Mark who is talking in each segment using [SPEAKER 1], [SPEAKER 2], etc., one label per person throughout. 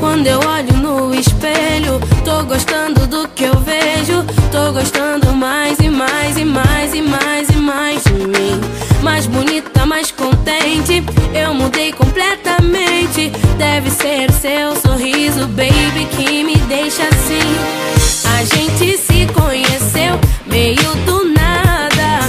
[SPEAKER 1] Quando eu olho no espelho, tô gostando do que eu vejo. Tô gostando mais e mais e mais e mais e mais de mim. Mais bonita, mais contente. Eu mudei completamente. Deve ser seu sorriso, baby, que me deixa assim. A gente se conheceu meio do nada,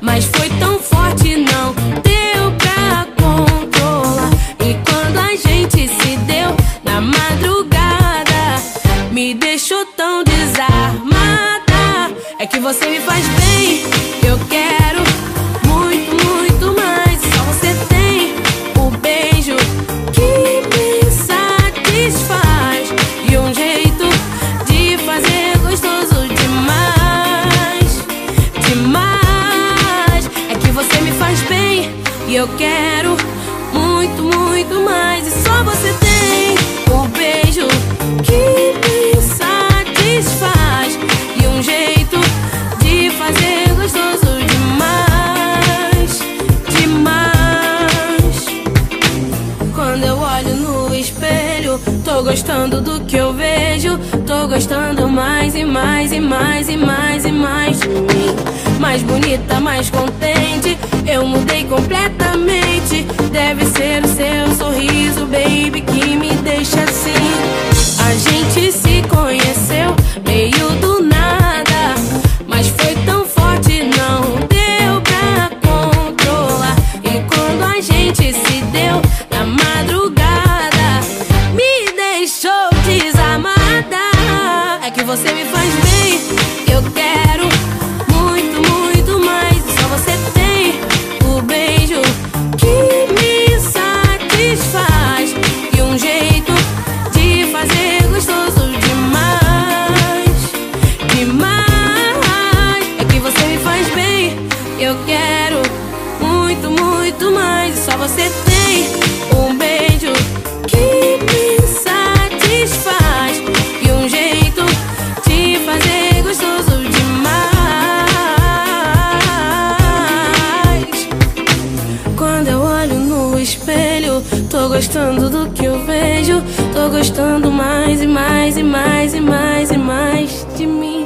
[SPEAKER 1] mas foi tão forte, não deu pra controlar. E quando a gente se deu na madrugada, me deixou tão desarmada. É que você me faz bem, eu quero eu quero muito, muito mais. E só você tem o beijo que me satisfaz e um jeito de fazer gostoso demais, demais. Quando eu olho no espelho, tô gostando do que eu vejo. Tô gostando mais e mais e mais e mais e mais de mim. Mais bonita, mais contente. Eu mudei completamente. Deve ser o seu sorriso, baby, que me deixa assim. A gente se conheceu meio do nada, mas foi tão forte, não deu pra controlar. E quando a gente se deu na madrugada, me deixou desamada. É que você me faz bem, eu quero muito, mais. Só você tem um beijo que me satisfaz e um jeito de fazer gostoso demais. Quando eu olho no espelho, tô gostando do que eu vejo. Tô gostando mais e mais e mais e mais e mais de mim.